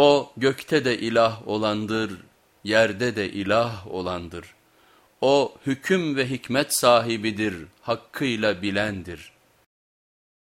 O gökte de ilah olandır, yerde de ilah olandır. O hüküm ve hikmet sahibidir, hakkıyla bilendir.''